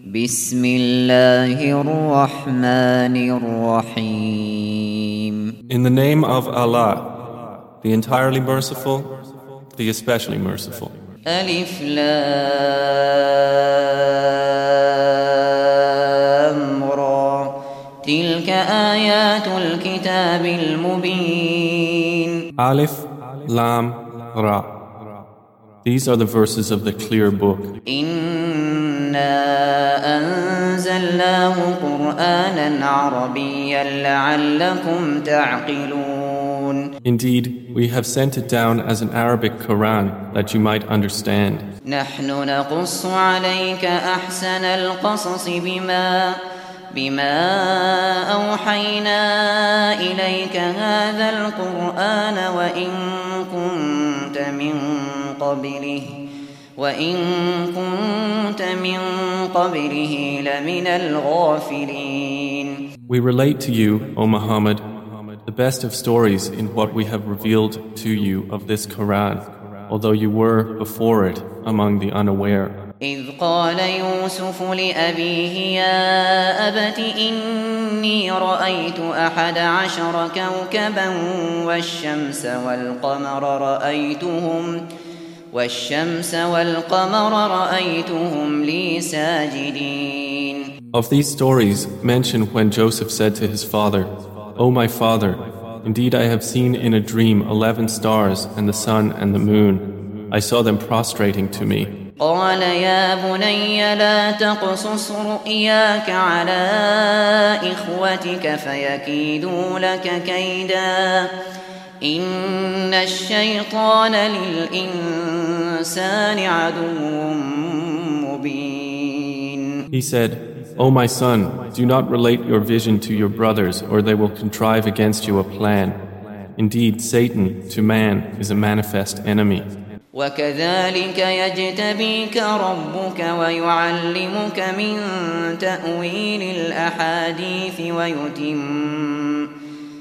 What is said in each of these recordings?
بسم الله الرحمن الرحيم In the name of Allah, the entirely merciful, the especially merciful. ألف لام را تلك آيات الكتاب المبين Alif, Lam, Ra. These are the verses of the clear book. إنا أنزلناه قرآنا عربيا لعلكم تعقلون Indeed, we have sent it down as an Arabic Quran that you might understand. نحن نقص عليك أحسن القصص بما بما أوحينا إليك هذا القرآن وإن كنت من قبله وإن كنت من قبله لمن الغافلين We relate to you, O Muhammad, the best of stories in what we have revealed to you of this Quran, although you were before it among the unaware. إذ قال يوسف لأبيه يا أبت إني رأيت أحد عشر كوكبا والشمس والقمر رأيتهم والشمس والقمر رأيتهم لي ساجدين Of these stories, mention when Joseph said to his father, O my father, indeed I have seen in a dream eleven stars and the sun and the moon. I saw them prostrating to me. قال يا بني لا تقصص رؤياك على إخوتك فيكيدوا لك كيدا إن الشيطان للإنسان عدو مبين He said, O my son, do not relate your vision to your brothers, or they will contrive against you a plan. Indeed, Satan to man is a manifest enemy. وكذلك يجتبيك ربك ويعلمك من تأويل الأحاديث ويتم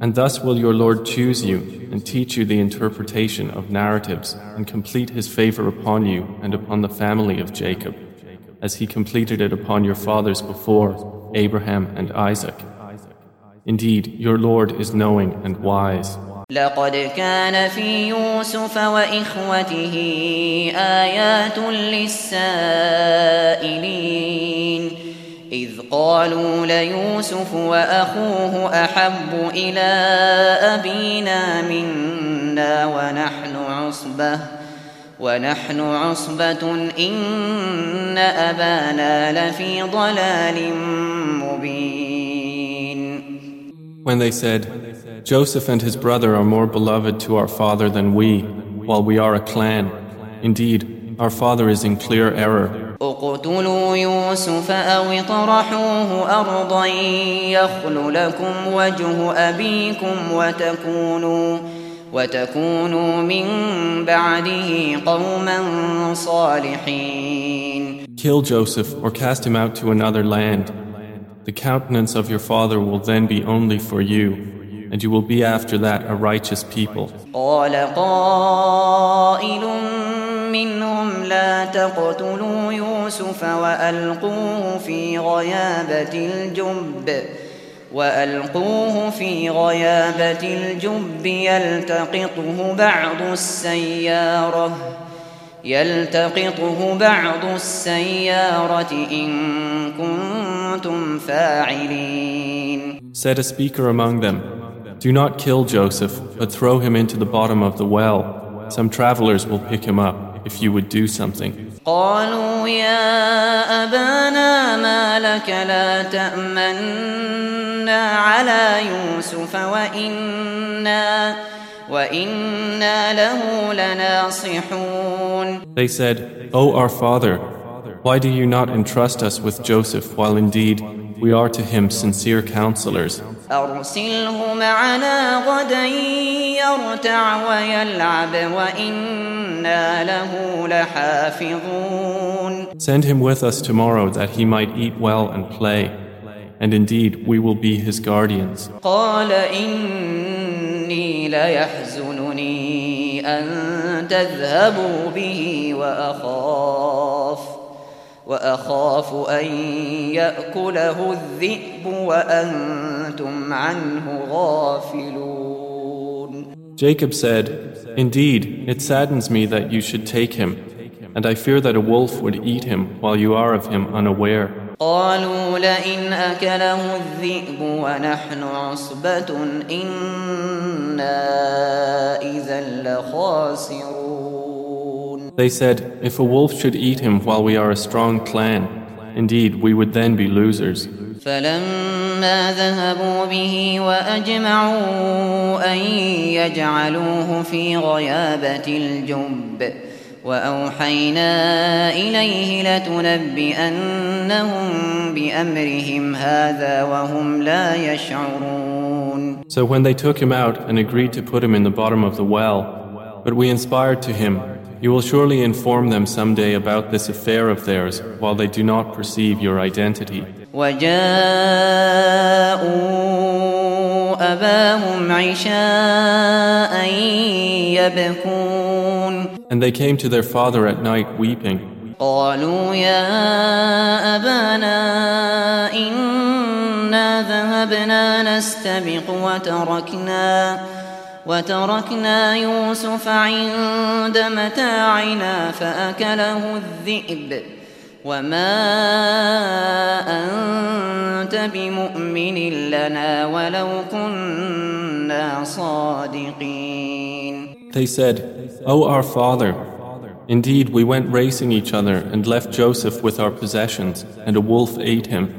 And thus will your Lord choose you and teach you the interpretation of narratives and complete his favor upon you and upon the family of Jacob, as he completed it upon your fathers before, Abraham and Isaac. Indeed, your Lord is knowing and wise. لقد كان في يوسف وإخوته آيات للسائلين إذ قالوا ليوسف وأخوه أحب إلى أبينا منا ونحن عصبة ونحن عصبة إن أبانا لفي ضلال مبين When they said, Joseph and his brother are more beloved to our father than we, while we are a clan. Indeed, our father is in clear error. اقتلوا يوسف أو اطرحوه أرضا يخل لكم وجه أبيكم وتكونوا وتكونوا من بعده قوما صالحين Kill Joseph or cast him out to another land. The countenance of your father will then be only for you, and you will be after that a righteous people. قال قائل منهم لا تقتلوا يوسف وألقوه في غيابة الجب وألقوه في غيابة الجب يلتقطه بعض السيارة يلتقطه بعض السيارة إن كنتم فاعلين Said a speaker among them, Do not kill Joseph, but throw him into the bottom of the well. Some travelers will pick him up if you would do something. قالوا يا أبانا ما لك لا تأمنا على يوسف وإنا وإنا له لناصحون They said, O our father, why do you not entrust us with Joseph while indeed we are to him sincere counselors? أرسله معنا غدا يرتع ويلعب وإنا له لحافظون Send him with us tomorrow that he might eat well and play. And indeed, we will be his guardians. قال إني ليحزنني أن تذهبوا به وأخاف وأخاف أن يأكله الذئب وأنتم عنه غافلون. Jacob said, Indeed, it saddens me that you should take him, and I fear that a wolf would eat him while you are of him unaware. قالوا لئن أكله الذئب ونحن عصبة إنا إذا لخاسرون They said, If a wolf should eat him while we are a strong clan, indeed we would then be losers. فلما ذهبوا به وأجمعوا أن يجعلوه في غيابة الجب وأوحينا إليه لتنبئنهم بأمرهم هذا وهم لا يشعرون So when they took him out and agreed to put him in the bottom of the well, but we inspired to him, You will surely inform them someday about this affair of theirs while they do not perceive your identity. وجاءوا أباهم عشاء يبكون And they came to their father at night weeping. قالوا يا أبانا إنا ذهبنا نستبق وتركنا وتركنا يوسف عند متاعنا فأكله الذئب وما أنت بمؤمن لنا ولو كنا صادقين They said, O our father, indeed we went racing each other and left Joseph with our possessions, and a wolf ate him.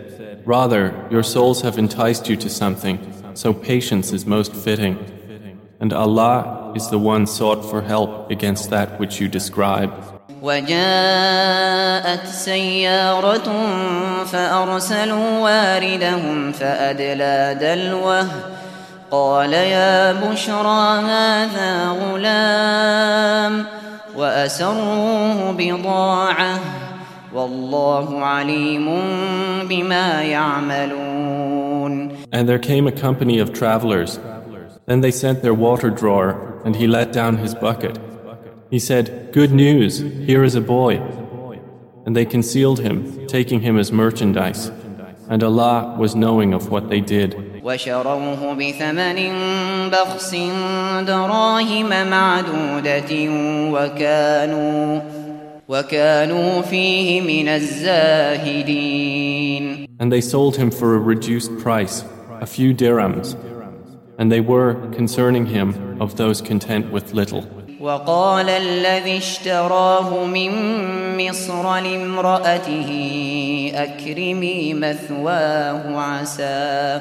Rather, your souls have enticed you to something, so patience is most fitting. And Allah is the one sought for help against that which you describe. وجاءت سيارة فأرسلوا واردهم فأدلى دلوه قال يا بشرى هذا غلام وأسروه بضاعة والله عليم بما يعملون And there came a company of travelers. Then they sent their water drawer, and he let down his bucket. He said, Good news, here is a boy. And they concealed him, taking him as merchandise. And Allah was knowing of what they did. وشروه بثمن بخس دراهم معدودة وكانوا وكانوا فيه من الزاهدين And they sold him for a reduced price, a few dirhams. And they were, concerning him, of those content with little. وقال الذي اشتراه من مصر لامرأته أكرمي مثواه عسى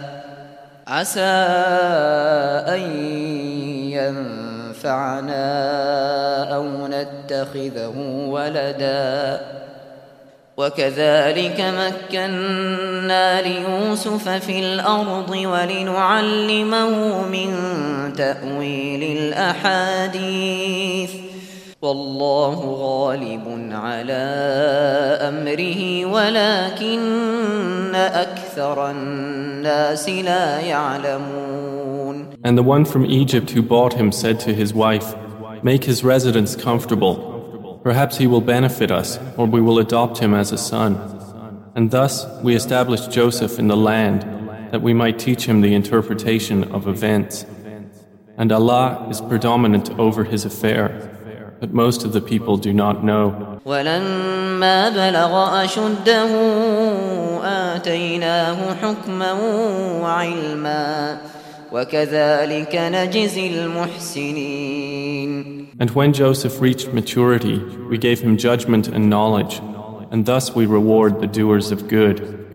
عسى أن ينفعنا أو نتخذه ولدا. وكذلك مكنا ليوسف في الأرض ولنعلمه من تأويل الأحاديث. والله غالب على أمره ولكن أكثر الناس لا يعلمون And the one from Egypt who bought him said to his wife, Make his residence comfortable. Perhaps he will benefit us, or we will adopt him as a son. And thus we established Joseph in the land, that we might teach him the interpretation of events. And Allah is predominant over his affair, but most of the people do not know. ولما بلغ أشده آتيناه حكما وعلما وكذلك نجزي المحسنين And when Joseph reached maturity, we gave him judgment and knowledge, and thus we reward the doers of good.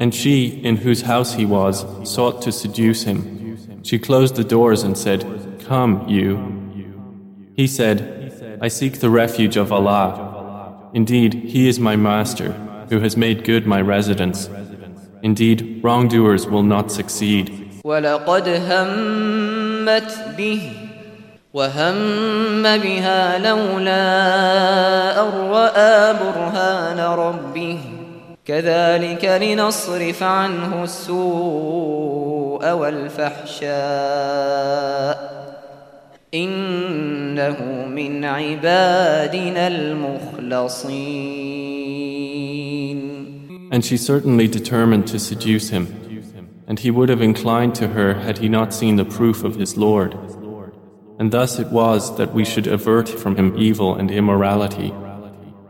And she, in whose house he was, sought to seduce him. She closed the doors and said, Come, you. He said, I seek the refuge of Allah. Indeed, He is my master, who has made good my residence. Indeed, wrongdoers will not succeed. ولقد همت به وهم بها لولا أن رأى برهان ربه كذلك لنصرف عنه السوء والفحشاء إنه من عبادنا المخلصين And she certainly determined to seduce him, and he would have inclined to her had he not seen the proof of his Lord. And thus it was that we should avert from him evil and immorality.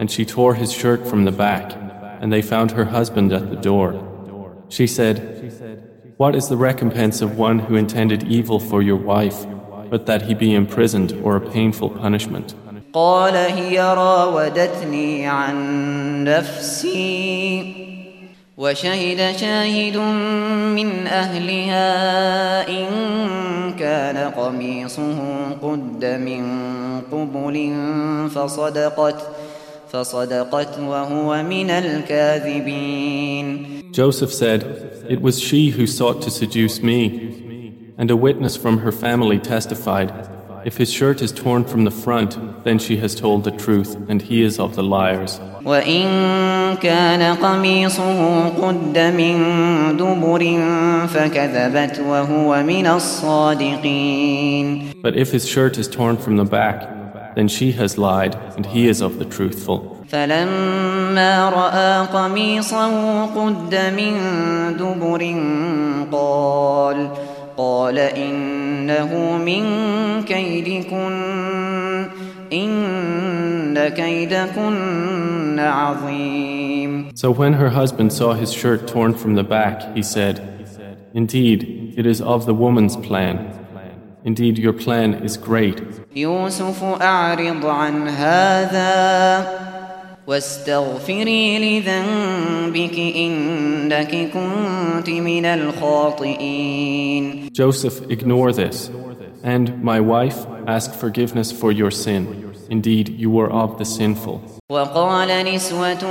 and she tore his shirt from the back, and they found her husband at the door. She said, What is the recompense of one who intended evil for your wife, but that he be imprisoned or a painful punishment? قال هي راودتني عن نفسي وشهد شاهد من أهلها إن كان قميصه قد من قبل فصدقت فصدقت وهو من الكاذبين Joseph said, It was she who sought to seduce me. And a witness from her family testified, If his shirt is torn from the front, then she has told the truth, and he is of the liars. وإن كان قميصه قد من دبر فكذبت وهو من الصادقين But if his shirt is torn from the back, then she has lied, and he is of the truthful. فلما رأى قميصه قد من دبر قال قال إنه من كيدكن إن كيدكن عظيم So when her husband saw his shirt torn from the back, he said, Indeed, it is of the woman's plan. Indeed, your plan is great. يوسف أعرض عن هذا واستغفري لذنبك إنك كنت من الخاطئين Joseph, ignore this. And, my wife, ask forgiveness for your sin. Indeed, you were of the sinful. وقال نسوة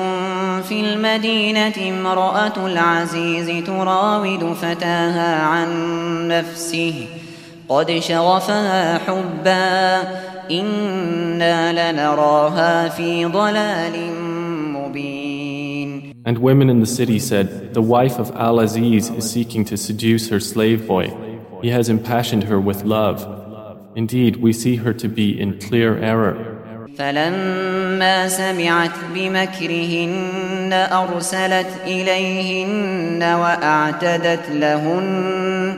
في المدينة امرأة العزيز تراود فتاها عن نفسه قد شغفها حبا إنا لنراها في ضلال مبين And women in the city said, The wife of Al Aziz is seeking to seduce her slave boy. He has impassioned her with love. Indeed, we see her to be in clear error. فلما سمعت بمكرهن أرسلت إليهن وأعتدت لهن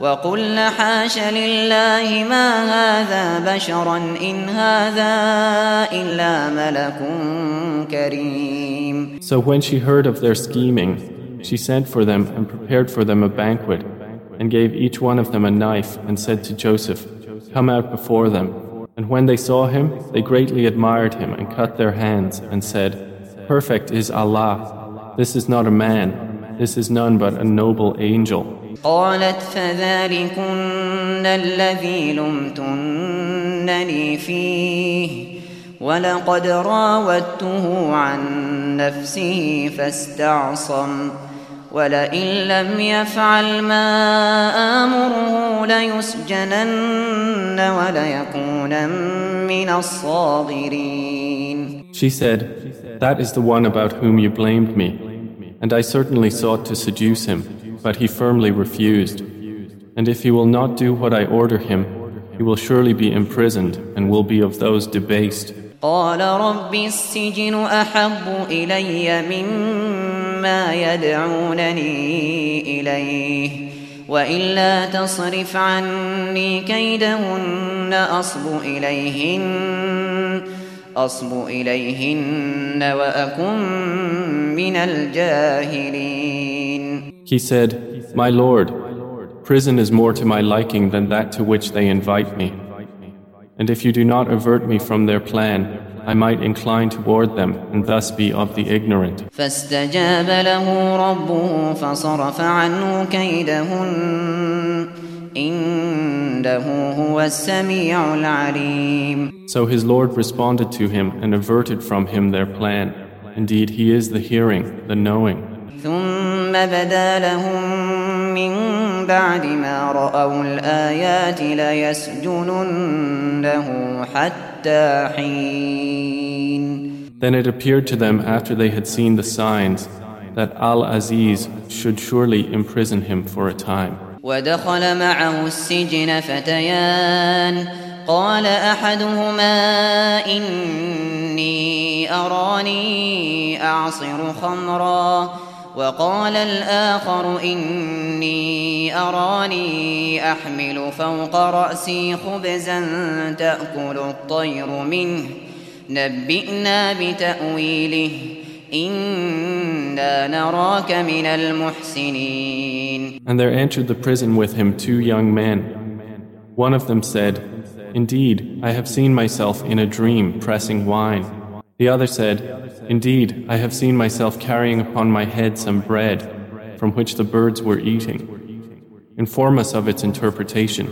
وقلن حاش لله ما هذا بشرا إن هذا إلا ملك كريم So when she heard of their scheming, she sent for them and prepared for them a banquet and gave each one of them a knife and said to Joseph, Come out before them. And when they saw him, they greatly admired him and cut their hands and said, Perfect is Allah. This is not a man. This is none but a noble angel. قالت فذلكن الذي لمتنني فيه ولقد راودته عن نفسه فاستعصم ولئن لم يفعل ما آمره ليسجنن وليكون من الصاغرين She said, That is the one about whom you blamed me. And I certainly sought to seduce him, but he firmly refused. And if he will not do what I order him, he will surely be imprisoned and will be of those debased. قال رب السجن أحب إلي مما يدعونني إليه وإلا تصرف عني كيدهن أصب إليهن أصب إليهن وأكن من الجاهلين He said, My Lord, prison is more to my liking than that to which they invite me. And if you do not avert me from their plan, I might incline toward them and thus be of the ignorant. فاستجاب له ربه فصرف عنه كيدهن إنه هو السميع العليم So his Lord responded to him and averted from him their plan. Indeed, he is the hearing, the knowing. ثم بدا لهم من بعد ما رأوا الآيات ليسجننه حتى حين Then it appeared to them after they had seen the signs that Al Aziz should surely imprison him for a time. ودخل معه السجن فتيان قال أحدهما إني أراني أعصر خمرا وقال الآخر إني أراني أحمل فوق رأسي خبزا تأكل الطير منه نبئنا بتأويله إنا نراك من المحسنين And there entered the prison with him two young men. One of them said, Indeed, I have seen myself in a dream pressing wine. The other said, Indeed, I have seen myself carrying upon my head some bread from which the birds were eating. Inform us of its interpretation.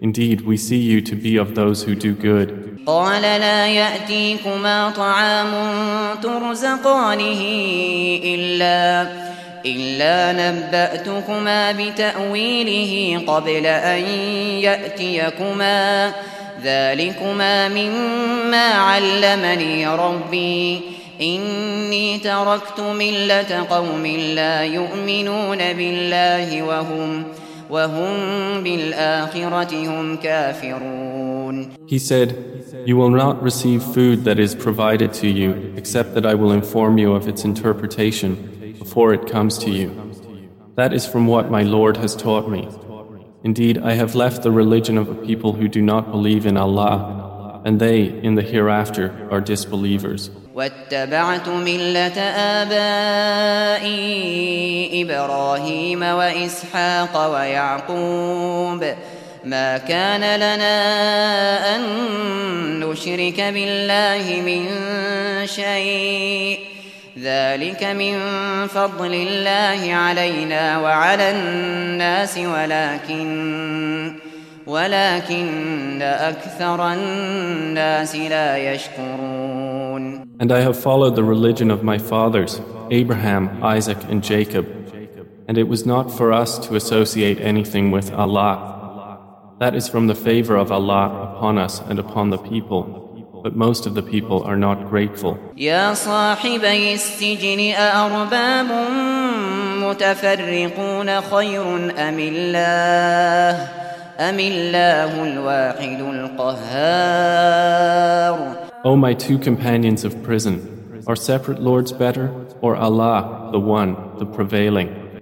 Indeed, we see you to be of those who do good. قال لا يأتيكما طعام ترزقانه إلا إلا نبأتكما بتأويله قبل أن يأتيكما ذلكما مما علمني ربي إني تركت ملة قوم لا يؤمنون بالله وهم وهم بالآخرة هم كافرون He said, You will not receive food that is provided to you, except that I will inform you of its interpretation before it comes to you. That is from what my Lord has taught me. Indeed, I have left the religion of a people who do not believe in Allah, and they, in the hereafter, are disbelievers. واتبعت ملة آبائي إبراهيم وإسحاق ويعقوب ما كان لنا أن نشرك بالله من شيء ذلك من فضل الله علينا وعلى الناس ولكن ولكن أكثر الناس لا يشكرون And I have followed the religion of my fathers, Abraham, Isaac, and Jacob. And it was not for us to associate anything with Allah. That is from the favor of Allah upon us and upon the people. But most of the people are not grateful. يا صاحبي السجن أأرباب متفرقون خير أم الله أم الله الواحد القهار O my two companions of prison, are separate lords better, or Allah, the one, the prevailing?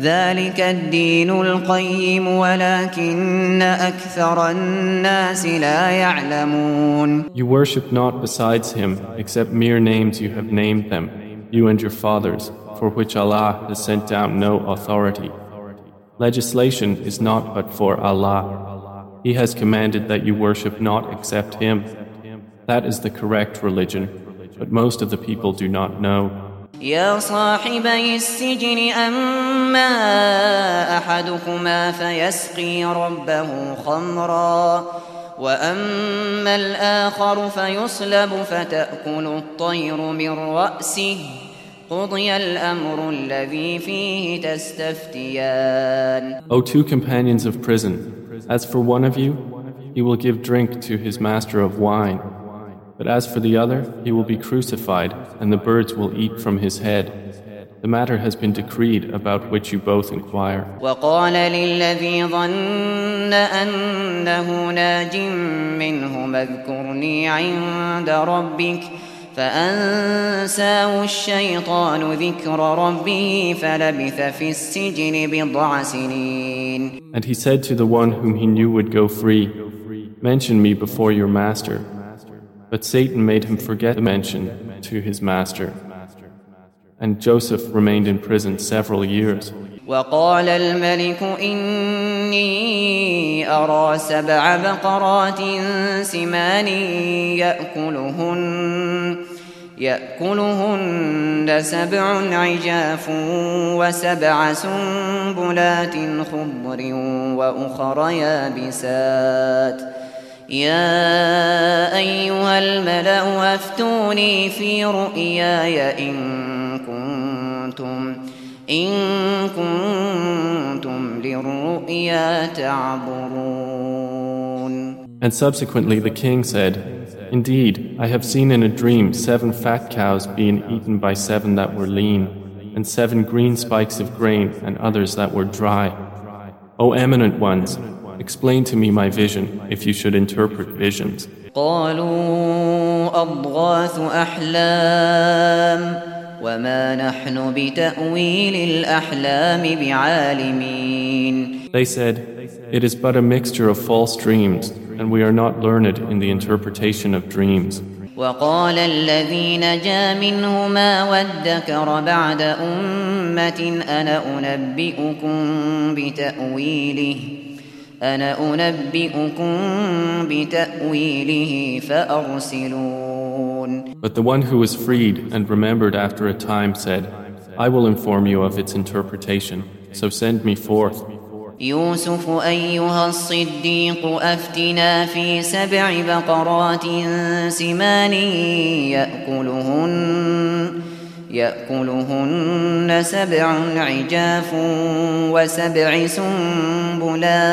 ذلك الدين القيم ولكن أكثر الناس لا يعلمون You worship not besides him except mere names you have named them, you and your fathers, for which Allah has sent down no authority. Legislation is not but for Allah. He has commanded that you worship not except Him. That is the correct religion, but most of the people do not know. يا صاحبي السجن أما أحدكما فيسقي ربه خمرا وأما الآخر فيصلب فتأكل الطير من رأسه قضي الأمر الذي فيه تستفتيان O two companions of prison, as for one of you, he will give drink to his master of wine. But as for the other, he will be crucified, and the birds will eat from his head. The matter has been decreed about which you both inquire. وقال للذي ظن أنه ناج منهم اذكرني عند ربك فأنساه الشيطان ذكر ربه فلبث في السجن بضع سنين And he said to the one whom he knew would go free, Mention me before your master. But Satan made him forget the mention to his master. And Joseph remained in prison several years. وقال الملك إني أرى سبع بقرات سمان يأكلهن يأكلهن سبع عجاف وسبع سنبلات خضر وأخر يابسات يا أيها الملأ أفتوني في رؤياي إن كنتم إن كنتم للرؤيا تعبرون And subsequently the king said, Indeed, I have seen in a dream seven fat cows being eaten by seven that were lean, and seven green spikes of grain and others that were dry. O eminent ones, explain to me my vision if you should interpret visions. قالوا أضغاث أحلام وما نحن بتأويل الأحلام بعالمين They said, It is but a mixture of false dreams, and we are not learned in the interpretation of dreams. وقال الذي نجا منهما وادكر بعد أمة أنا أنبئكم بتأويله أنا أنبئكم بتأويله فأرسلون But the one who was freed and remembered after a time said, I will inform you of its interpretation, so send me forth. يوسف أيها الصديق أفتنا في سبع بقرات سمان يأكلهن يأكلهن سبع عجاف وسبع سنبلات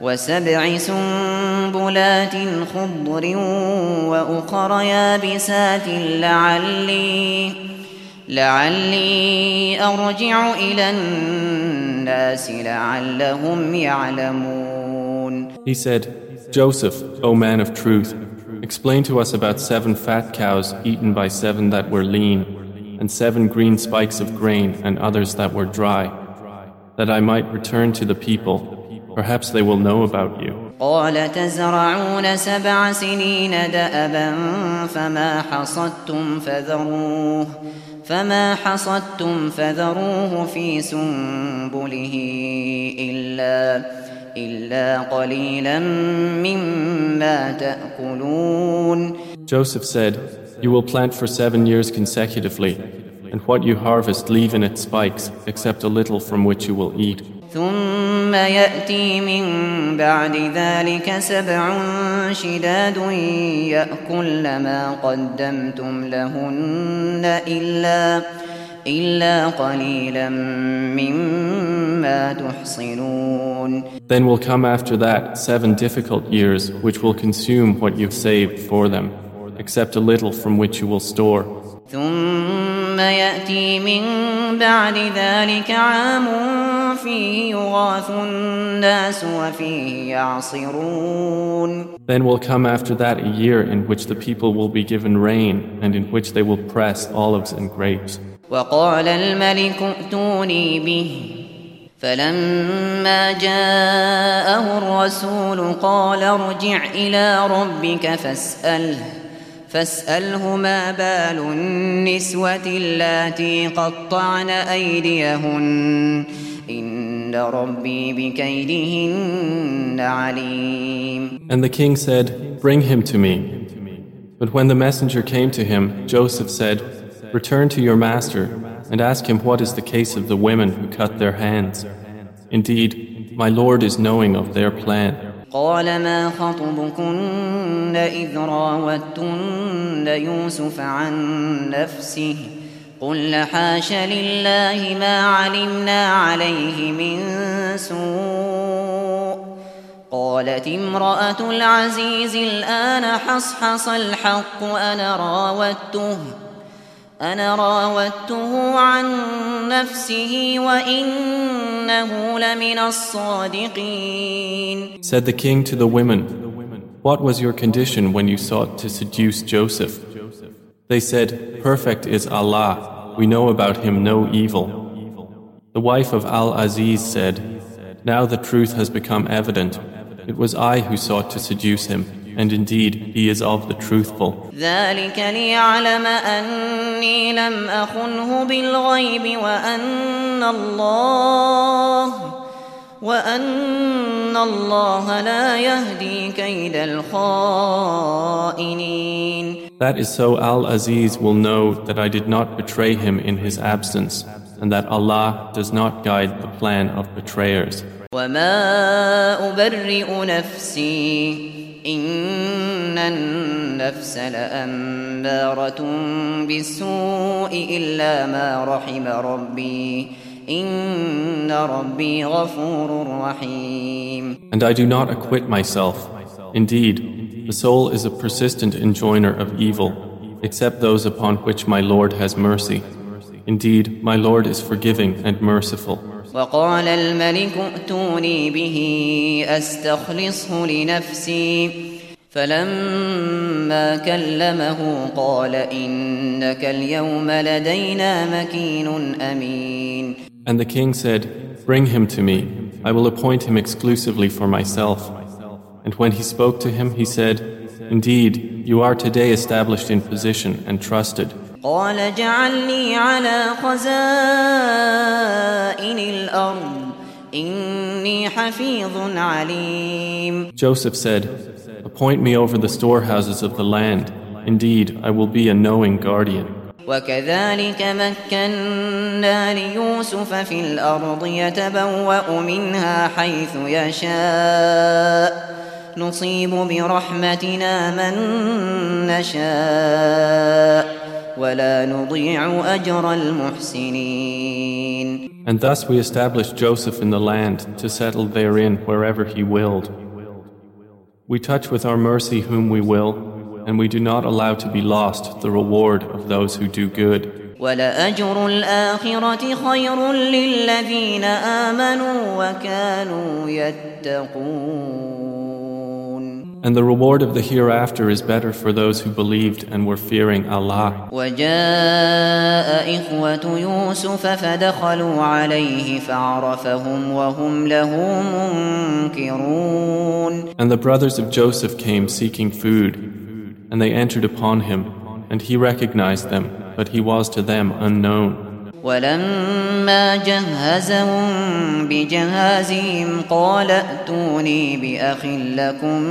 وسبع سنبلات خضر وأخر يابسات لعلي لعلي أرجع إلى الناس لعلهم يعلمون. He said, Joseph, O man of truth, explain to us about seven fat cows eaten by seven that were lean, and seven green spikes of grain and others that were dry, that I might return to the people. Perhaps they will know about you. قال تزرعون سبع سنين دأبا فما حصدتم فذروه فما حصدتم فذروه في سنبله إلا إلا قليلا مما تأكلون Joseph said, You will plant for seven years consecutively, and what you harvest leave in its spikes, except a little from which you will eat. ثم يأتي من بعد ذلك سبع شداد يأكل ما قدمتم لهن إلا إلا قليلا مما تحصنون Then will come after that seven difficult years which will consume what you've saved for them, except a little from which you will store. ثم يأتي من بعد ذلك عام فيه يغاث الناس وفيه يعصرون Then will come after that a year in which the people will be given rain and in which they will press olives and grapes. وقال الملك ائتوني به. فلما جاءه الرسول قال ارجع إلى ربك فاسأله. فاسأله ما بال النسوة اللاتي قطعن أيديهن. إن ربي بكيدهن عليم. And the king said, Bring him to me. But when the messenger came to him, Joseph said, Return to your master and ask him what is the case of the women who cut their hands. Indeed, my Lord is knowing of their plan. قال ما خطبكن إذ راوتن يوسف عن نفسه قل حاش لله ما علمنا عليه من سوء قالت امرأة العزيز الآن حصحص الحق أنا راودته أنا راودته عن نفسه وإنه لمن الصادقين Said the king to the women, What was your condition when you sought to seduce Joseph? They said, Perfect is Allah, we know about him no evil. The wife of Al Aziz said, Now the truth has become evident. It was I who sought to seduce him, and indeed he is of the truthful. ذلك ليعلم أني لم أخنه بالغيب وأن الله وأن الله لا يهدي كيد الخائنين That is so Al Aziz will know that I did not betray him in his absence, and that Allah does not guide the plan of betrayers. وما أبرئ نفسي إن النفس لأمارة بالسوء إلا ما رحم ربي إن ربي غفور رحيم And I do not acquit myself. Indeed, the soul is a persistent enjoiner of evil, except those upon which my Lord has mercy. Indeed, my Lord is forgiving and merciful. وقال الملك ائتوني به أستخلصه لنفسي فلما كلمه قال إنك اليوم لدينا مكين أمين And the king said, Bring him to me. I will appoint him exclusively for myself. And when he spoke to him, he said, Indeed, you are today established in position and trusted. قال اجعلني على خزائن الأرض إني حفيظ عليم Joseph said, Appoint me over the storehouses of the land. Indeed, I will be a knowing guardian. وكذلك مكنا ليوسف في الأرض يتبوأ منها حيث يشاء نصيب برحمتنا من نشاء ولا نضيع أجر المحسنين And thus we established Joseph in the land to settle therein wherever he willed. We touch with our mercy whom we will, and we do not allow to be lost the reward of those who do good. ولأجر الآخرة خير للذين آمنوا وكانوا يتقون and the reward of the hereafter is better for those who believed and were fearing Allah. And the brothers of Joseph came seeking food, and they entered upon him, and he recognized them, but he was to them unknown. ولما جهزهم بجهازهم قال ائتوني بأخ لكم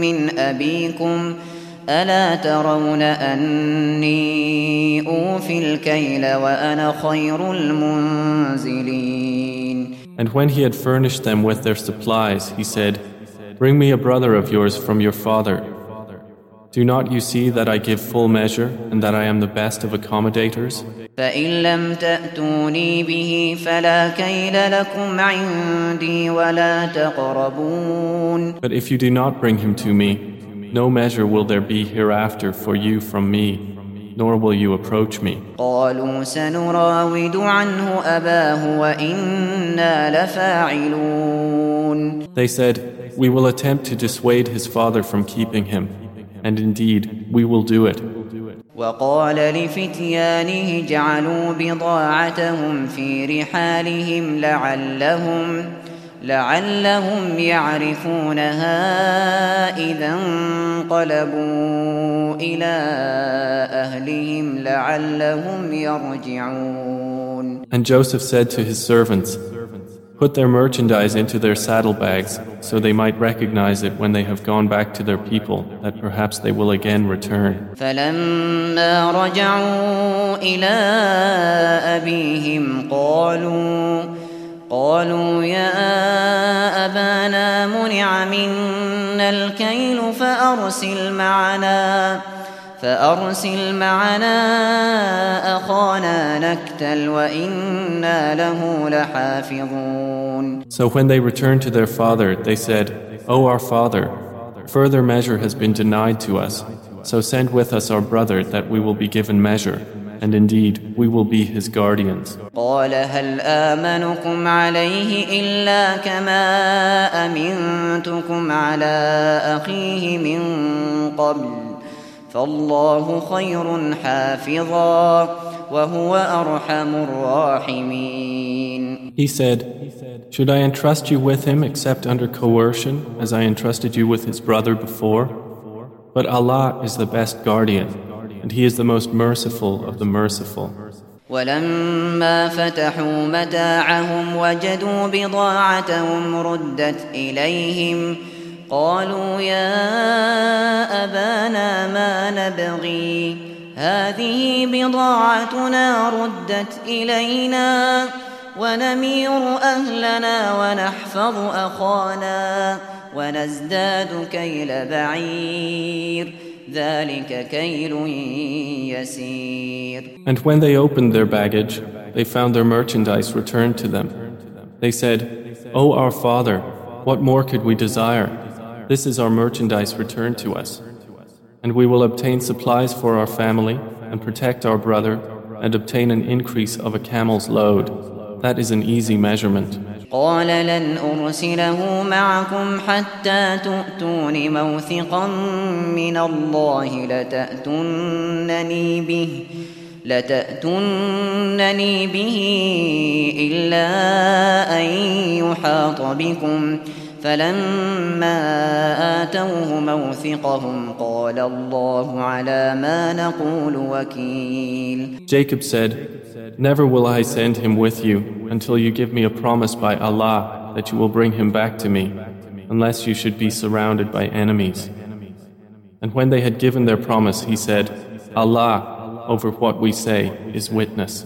من أبيكم ألا ترون أني أوفي الكيل وأنا خير المنزلين And when he had furnished them with their supplies, he said, Bring me a brother of yours from your father. Do not you see that I give full measure and that I am the best of accommodators? فإن لم تأتوني به فلا كيل لكم عندي ولا تقربون But if you do not bring him to me, no measure will there be hereafter for you from me nor will you approach me. قالوا سنراود عنه أباه وإنا لفاعلون They said, We will attempt to dissuade his father from keeping him, and indeed we will do it. وقال لفتيانه جعلوا بضاعتهم في رحالهم لعلهم لعلهم يعرفونها إذا انقلبوا إلى أهلهم لعلهم يرجعون And Joseph said to his servants, Put their merchandise into their saddlebags, so they might recognize it when they have gone back to their people, that perhaps they will again return. فلما رجعوا إلى أبيهم قالوا قالوا يا أبانا منع منا الكيل فأرسل معنا فأرسل معنا أخانا نكتل وإنا له لحافظون So when they returned to their father, they said, O our father, further measure has been denied to us, so send with us our brother that we will be given measure. and indeed we will be his guardians. قال هل آمنكم عليه إلا كما أمنتكم على أخيه من قبل فالله خير حافظا وهو أرحم الراحمين He said, Should I entrust you with him except under coercion, as I entrusted you with his brother before? But Allah is the best guardian and He is the most merciful of the merciful. ولما فتحوا متاعهم وجدوا بضاعتهم ردت إليهم قالوا يا أبانا ما نبغي هذه بضاعتنا ردت إلينا ونمير أهلنا ونحفظ أخانا ونزداد كيل بعير And when they opened their baggage, they found their merchandise returned to them. They said, O our father, what more could we desire? This is our merchandise returned to us. And we will obtain supplies for our family and protect our brother and obtain an increase of a camel's load. That is an easy measurement. قال لن أرسله معكم حتى تؤتون موثقا من الله لتأتونني به لتأتونني به إلا أن يحاط بكم فلما آتوه موثقهم قال الله على ما نقول وكيل Jacob said, Never will I send him with you until you give me a promise by Allah that you will bring him back to me, unless you should be surrounded by enemies. And when they had given their promise, he said, Allah, over what we say, is witness.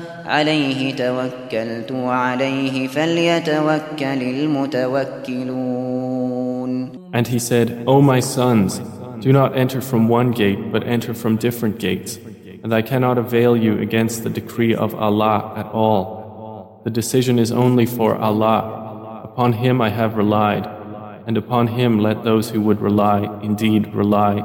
عليه توكلت وعليه فليتوكل المتوكلون And he said, O my sons, do not enter from one gate, but enter from different gates. And I cannot avail you against the decree of Allah at all. The decision is only for Allah. Upon Him I have relied, and upon Him let those who would rely indeed rely.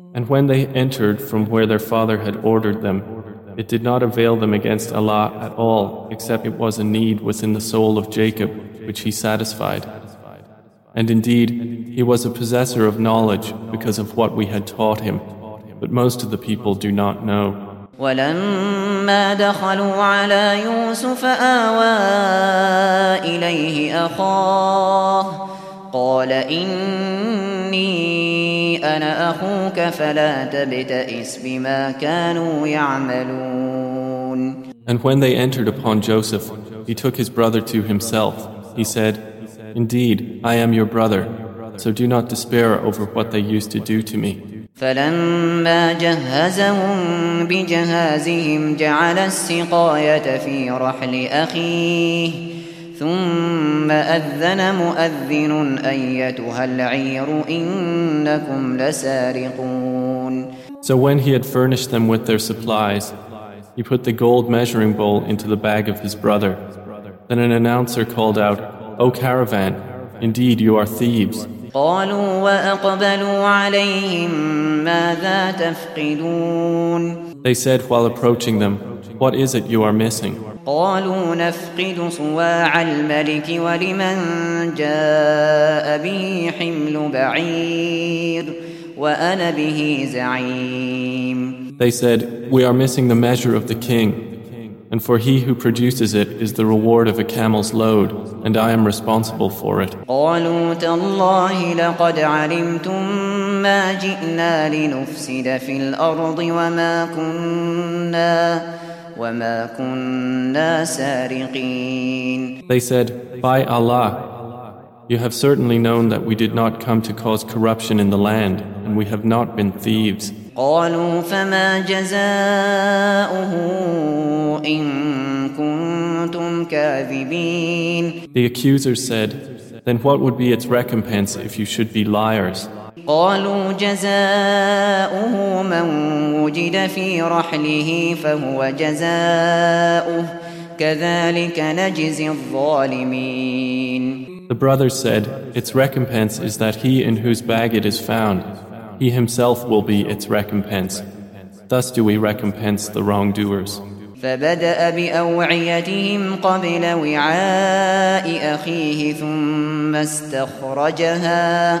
And when they entered from where their father had ordered them, it did not avail them against Allah at all, except it was a need within the soul of Jacob, which he satisfied. And indeed, he was a possessor of knowledge because of what we had taught him, but most of the people do not know. ولما دخلوا على يوسف آوى إليه أخاه قال إني أنا أخوك فلا تبتئس بما كانوا يعملون And when they entered upon Joseph, he took his brother to himself. He said, Indeed, I am your brother, so do not despair over what they used to do to me. فلما جهزهم بجهازهم جعل السقاية في رحل أخيه ثم أذن مؤذن أيتها العير إنكم لسارقون So when he had furnished them with their supplies, he put the gold measuring bowl into the bag of his brother. Then an announcer called out, O caravan, indeed you are thieves. قالوا وأقبلوا عليهم ماذا تفقدون They said while approaching them, What is it you are missing? قالوا نفقد صواع الملك ولمن جاء به حمل بعير وأنا به زعيم They said, We are missing the measure of the king. And for he who produces it is the reward of a camel's load, and I am responsible for it. قالوا تالله لقد علمتم ما جئنا لنفسد في الأرض وما كنا وما كنا سارقين They said, By Allah, you have certainly known that we did not come to cause corruption in the land, and we have not been thieves. قالوا فما جزاؤه إن كنتم كاذبين The accusers said, Then what would be its recompense if you should be liars? قالوا جزاؤه من وجد في رحله فهو جزاؤه كذلك نجزي الظالمين The brothers said, Its recompense is that he in whose bag it is found, he himself will be its recompense. Thus do we recompense the wrongdoers. فبدأ بأوعيتهم قبل وعاء أخيه ثم استخرجها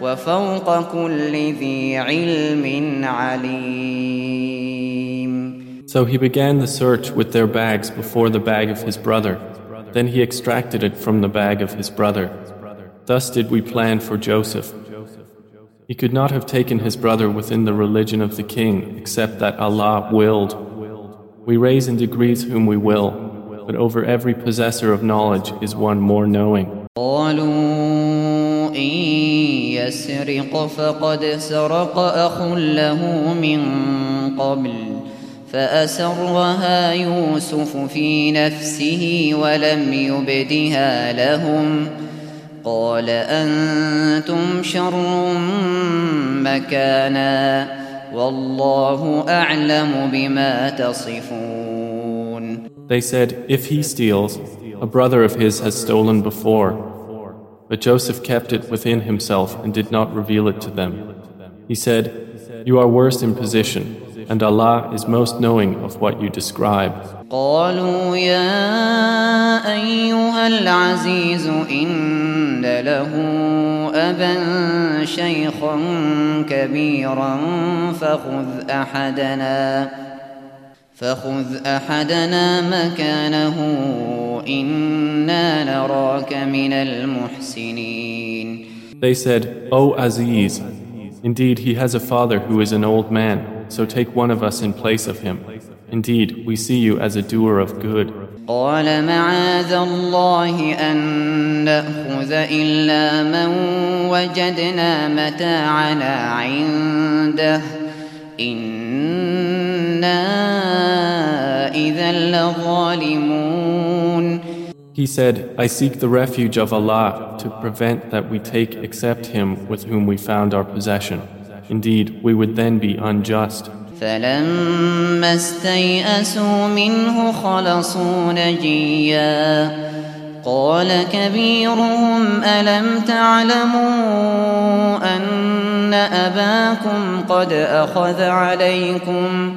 وفوق كل ذي علم عليم So he began the search with their bags before the bag of his brother. Then he extracted it from the bag of his brother. Thus did we plan for Joseph. He could not have taken his brother within the religion of the king except that Allah willed. We raise in degrees whom we will, but over every possessor of knowledge is one more knowing. يسرق فقد سرق أخ له من قبل فأسرها يوسف في نفسه ولم يبدها لهم قال أنتم شر مكانا والله أعلم بما تصفون They said, If he steals, a brother of his has stolen before. But Joseph kept it within himself and did not reveal it to them. He said, You are worst in position, and Allah is most knowing of what you describe. قالوا يا أيها العزيز إن له أبا شيخا كبيرا فخذ أحدنا فخذ أحدنا مكانه إنا نراك من المحسنين They said, O Aziz, indeed he has a father who is an old man, so take one of us in place of him. Indeed, we see you as a doer of good. قال معاذ الله أن نأخذ إلا من وجدنا متاعنا عنده إنا إذا لظالمون He said, I seek the refuge of Allah to prevent that we take except Him with whom we found our possession. Indeed, we would then be unjust. فلما استيئسوا منه خلصوا نجيا قال كبيرهم ألم تعلموا أن أباكم قد أخذ عليكم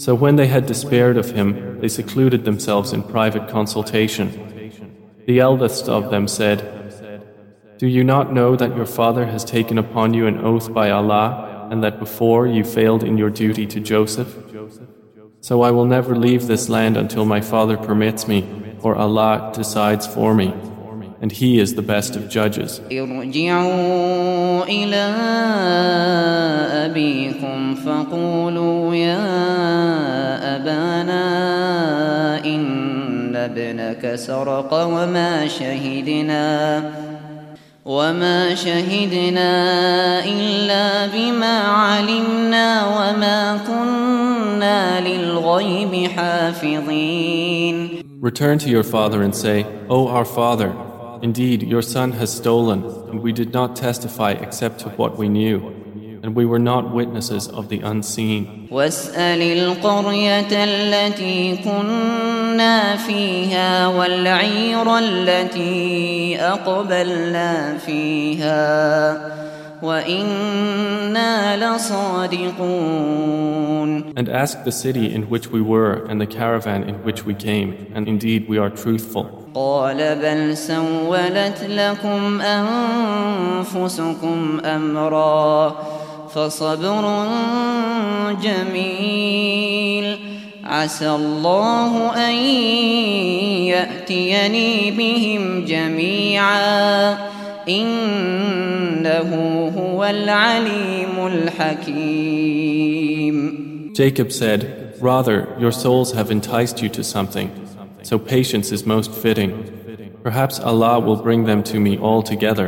So when they had despaired of him, they secluded themselves in private consultation. The eldest of them said, Do you not know that your father has taken upon you an oath by Allah and that before you failed in your duty to Joseph? So I will never leave this land until my father permits me or Allah decides for me And He is the best of judges. ارجعوا إلى أبيكم فقولوا يا أبانا إن ابنك سرق وما شهدنا وما شهدنا إلا بما علمنا وما كنا للغيب حافظين Return to your father and say, O our father, indeed your son has stolen, and we did not testify except to what we knew, and we were not witnesses of the unseen. واسأل القرية التي كنا فيها والعير التي أقبلنا فيها وإنا لصادقون And ask the city in which we were and the caravan in which we came, and indeed we are truthful. قال بل سولت لكم أنفسكم أمرا فصبر جميل عسى الله أن يأتيني بهم جميعا إنه هو العليم الحكيم Jacob said, Rather, your souls have enticed you to something, so patience is most fitting. Perhaps Allah will bring them to me all together.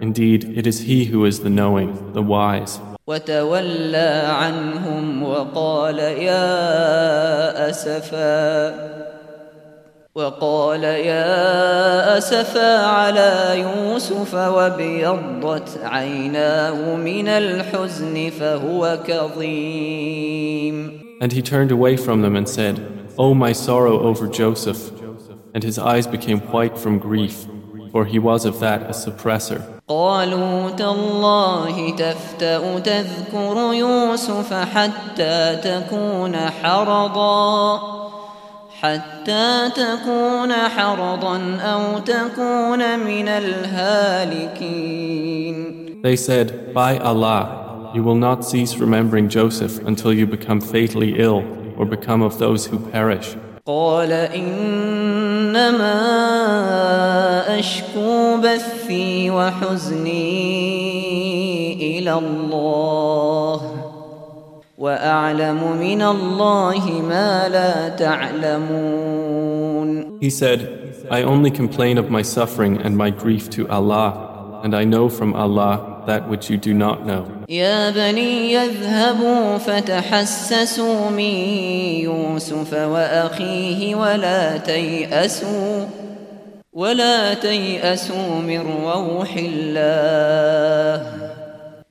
Indeed, it is He who is the knowing, the wise. وتولى عنهم وقال يا أسفا وقال يا أسفا على يوسف وابيضت عيناه من الحزن فهو كظيم And he turned away from them and said, O my sorrow over Joseph. And his eyes became white from grief, for he was of that a suppressor. قالوا تالله تفتأ تذكر يوسف حتى تكون حرضا حتى تكون حرضا أو تكون من الهالكين They said, By Allah, you will not cease remembering Joseph until you become fatally ill or become of those who perish. قال إنما أشكو بثي وحزني إلى الله وأعلم من الله ما لا تعلمون He said, I only complain of my suffering and my grief to Allah, and I know from Allah that which you do not know. يا بني يذهبوا فتحسسوا من يوسف وأخيه ولا تيأسوا ولا تيأسوا من روح الله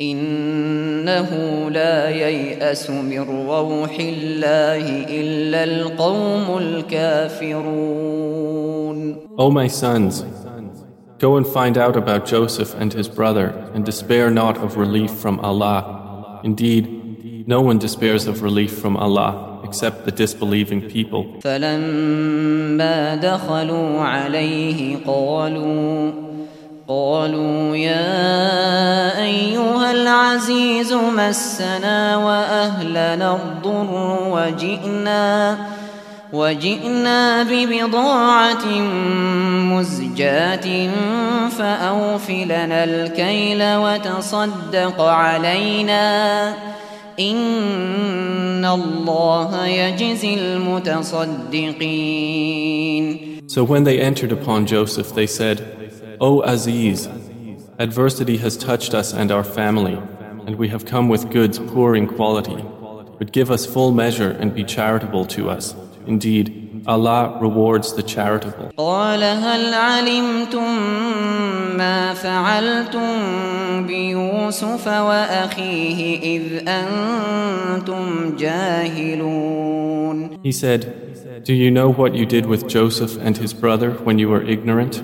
إنه لا ييأس من روح الله إلا القوم الكافرون O my sons, go and find out about Joseph and his brother, and despair not of relief from Allah. Indeed, no one despairs of relief from Allah except the disbelieving people. فلما دخلوا عليه قالوا قالوا يا أيها العزيز مسنا وأهلنا الضر وجئنا وجئنا ببضاعة مزجاة فأوف لنا الكيل وتصدق علينا. إن الله يجزي المتصدقين. So when they entered upon Joseph, they said, O Aziz, adversity has touched us and our family, and we have come with goods poor in quality. But give us full measure and be charitable to us. Indeed, Allah rewards the charitable. قال هل علمتم ما فعلتم بيوسف وأخيه إذ أنتم جاهلون He said, Do you know what you did with Joseph and his brother when you were ignorant?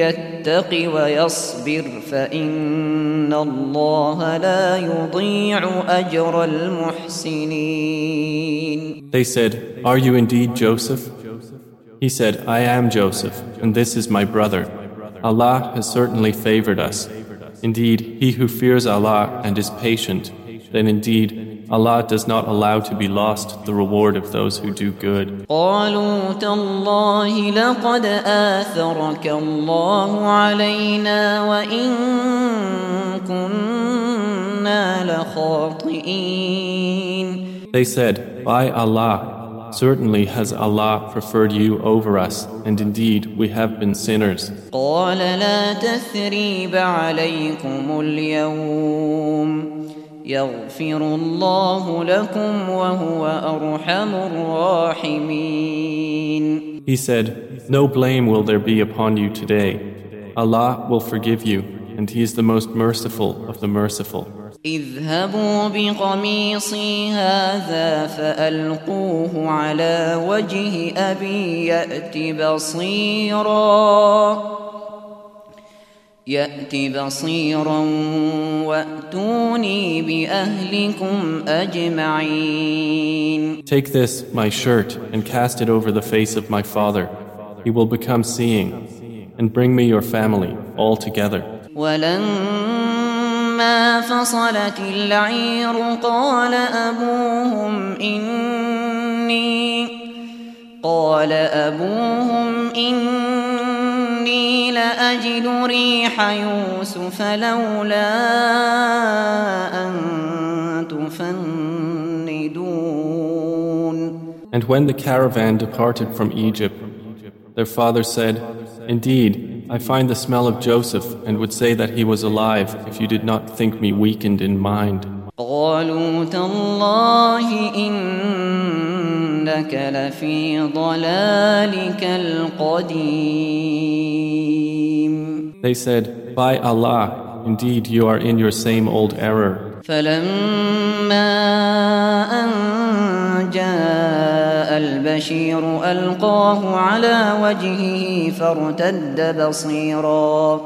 يتق ويصبر فإن الله لا يضيع أجر المحسنين They said, Are you indeed Joseph? He said, I am Joseph, and this is my brother. Allah has certainly favored us. Indeed, he who fears Allah and is patient, then indeed Allah does not allow to be lost the reward of those who do good. قالوا تالله لقد آثرك الله علينا وإن كنا لخاطئين They said, By Allah, certainly has Allah preferred you over us, and indeed we have been sinners. قال لا تثريب عليكم اليوم يغفر الله لكم وهو أرحم الراحمين He said, No blame will there be upon you today. Allah will forgive you, and He is the most merciful of the merciful. اذهبوا بقميصي هذا فألقوه على وجه أبي يأت بصيراً يأت بصيرا وأتوني بأهلكم أجمعين Take this, my shirt, and cast it over the face of my father. He will become seeing, and bring me your family all together. ولما فصلت العير قال أبوهم إني قال أبوهم إني لأجد ريح يوسف لولا أن تفندون And when the caravan departed from Egypt, their father said, Indeed, I find the smell of Joseph and would say that he was alive if you did not think me weakened in mind. قالوا تالله إنك لفي ضلالك القديم They said, By Allah, indeed you are in your same old error. فلما أن جاء البشير ألقاه على وجهه فارتد بصيرا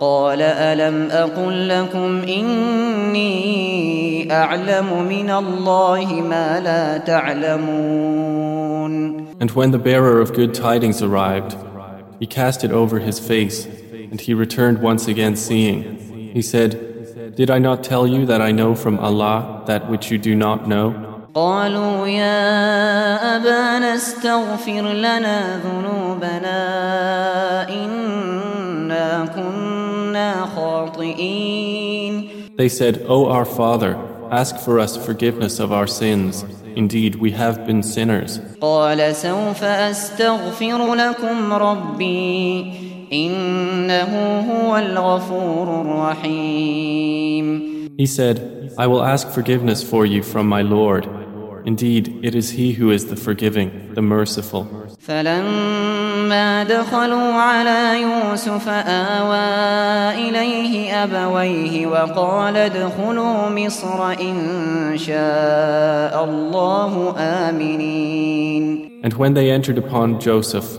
قال ألم أقل لكم إني أعلم من الله ما لا تعلمون And when the bearer of good tidings arrived, he cast it over his face, and he returned once again seeing. He said, Did I not tell you that I know from Allah that which you do not know? قالوا يا أبانا استغفر لنا ذنوبنا إنا كنا خاطئين They said, O our Father, ask for us forgiveness of our sins. Indeed, we have been sinners. قال سوف أستغفر لكم ربي إنه هو الغفور الرحيم He said, I will ask forgiveness for you from my Lord. Indeed, it is He who is the forgiving, the merciful. فلما دخلوا على يوسف آوى إليه أبويه وقال ادخلوا مصر إن شاء الله آمنين And when they entered upon Joseph,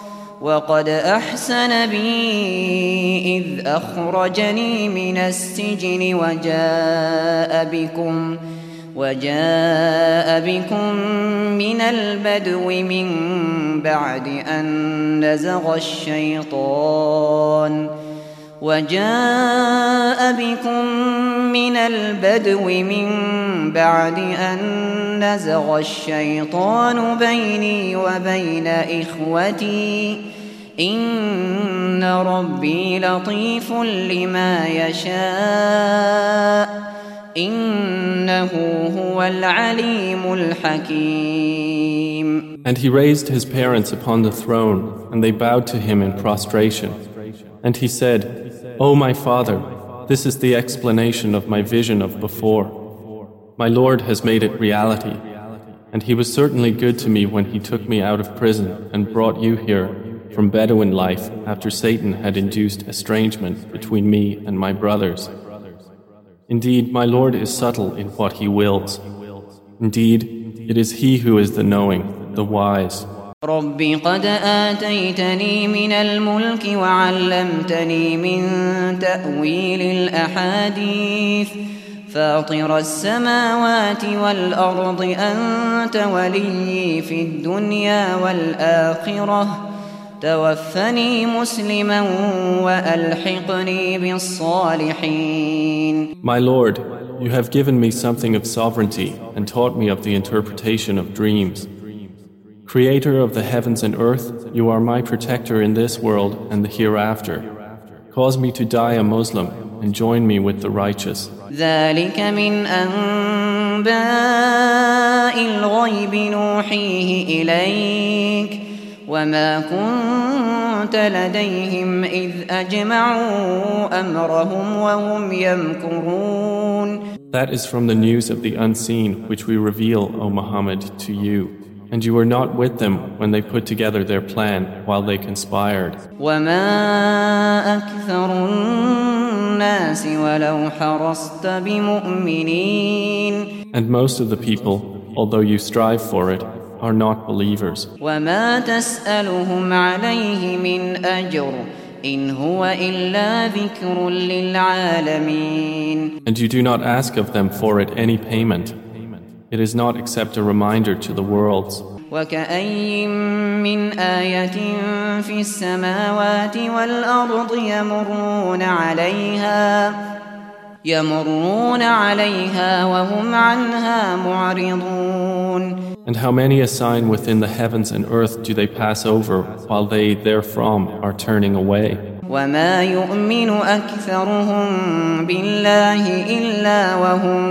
وقد أحسن بي إذ أخرجني من السجن وجاء بكم ۖ وجاء بكم من البدو من بعد أن نزغ الشيطان. وجاء بكم من البدو من بعد أن نزغ الشيطان بيني وبين إخوتي. إن ربي لطيف لما يشاء. إنه هو العليم الحكيم. And he raised his parents upon the throne, and they bowed to him in prostration. And he said, O my father, this is the explanation of my vision of before. My Lord has made it reality. And he was certainly good to me when he took me out of prison and brought you here from Bedouin life after Satan had induced estrangement between me and my brothers. Indeed, my Lord is subtle in what He wills. Indeed, it is He who is the knowing, the wise. رب قد آتيتني من الملك وعلمتني من تأويل الأحاديث فاطر السماوات والأرض أنت ولي في الدنيا والآخرة توفني مسلما وألحقني بالصالحين My Lord, you have given me something of sovereignty and taught me of the interpretation of dreams. Creator of the heavens and earth, you are my protector in this world and the hereafter. Cause me to die a Muslim and join me with the righteous. ذلك من أنباء الغيب نوحيه إليك وما كنت لديهم إذ أجمعوا أمرهم وهم يمكرون That is from the news of the unseen which we reveal, O Muhammad, to you. And you were not with them when they put together their plan while they conspired. And most of the people, although you strive for it, are not believers. And you do not ask of them for it any payment. It is not except a reminder to the worlds. وكأي من آية في السماوات والأرض يمرون عليها يمرون عليها وهم عنها معرضون And how many a sign within the heavens and earth do they pass over while they therefrom are turning away? وما يؤمن أكثرهم بالله إلا وهم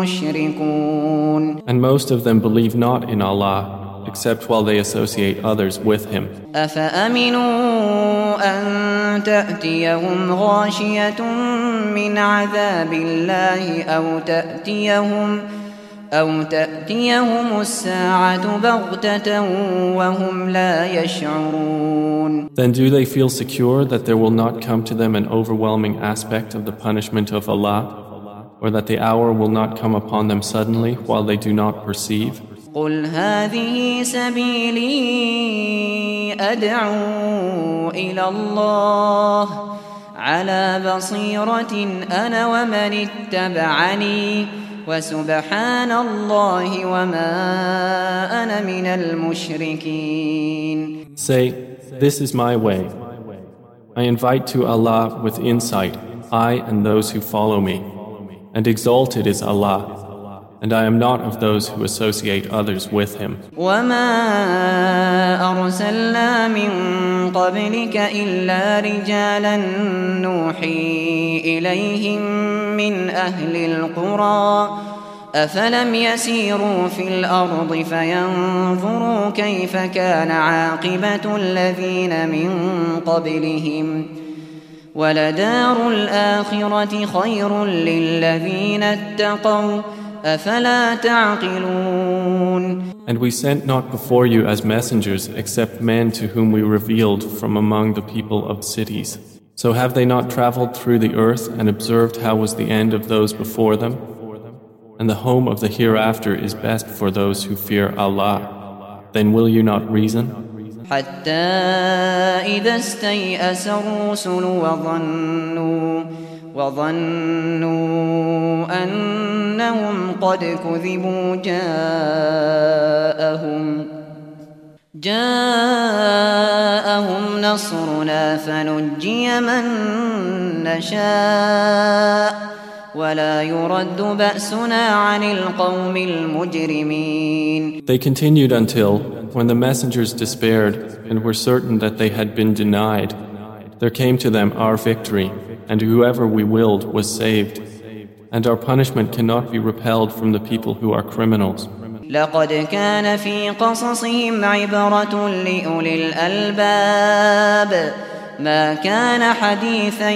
مشركون And most of them believe not in Allah except while they associate others with Him. أفأمنوا أن تأتيهم غاشية من عذاب الله أو تأتيهم أو تأتيهم الساعة بغتة وهم لا يشعرون Then do they feel secure that there will not come to them an overwhelming aspect of the punishment of Allah, or that the hour will not come upon them suddenly while they do not perceive? قل هذه سبيلي أدعو إلى الله على بصيرة أنا ومن اتبعني وسبحان الله وما أنا من المشركين Say, This is my way. I invite to Allah with insight, I and those who follow me. And exalted is Allah, and I am not of those who associate others with Him. وما أرسلنا من قبلك إلا رجالا نوحي إليهم من أهل القرى أفلم يسيروا في الأرض فينظروا كيف كان عاقبة الذين من قبلهم ولدار الآخرة خير للذين اتقوا And we sent not before you as messengers except men to whom we revealed from among the people of cities. So have they not traveled through the earth and observed how was the end of those before them? And the home of the hereafter is best for those who fear Allah. Then will you not reason? حتى إذا استيأس الرسل وظنوا وظنوا أنهم قد كذبوا جاءهم جاءهم نصرنا فنجي من نشاء ولا يرد بأسنا عن القوم المجرمين They continued until, when the messengers despaired and were certain that they had been denied, there came to them our victory, and whoever we willed was saved. And our punishment cannot be repelled from the people who are criminals. لقد كان في قصصهم عبرة لأولي الألباب ما كان حديثا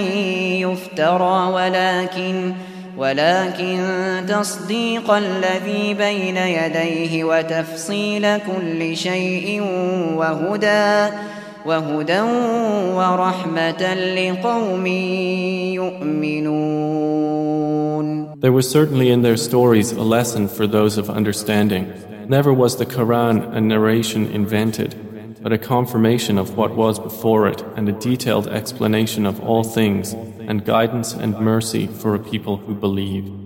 يفترى ولكن ولكن تصديق الذي بين يديه وتفصيل كل شيء وهدى وهدى ورحمة لقوم يؤمنون There was certainly in their stories a lesson for those of understanding. Never was the Quran a narration invented, but a confirmation of what was before it and a detailed explanation of all things and guidance and mercy for a people who believe.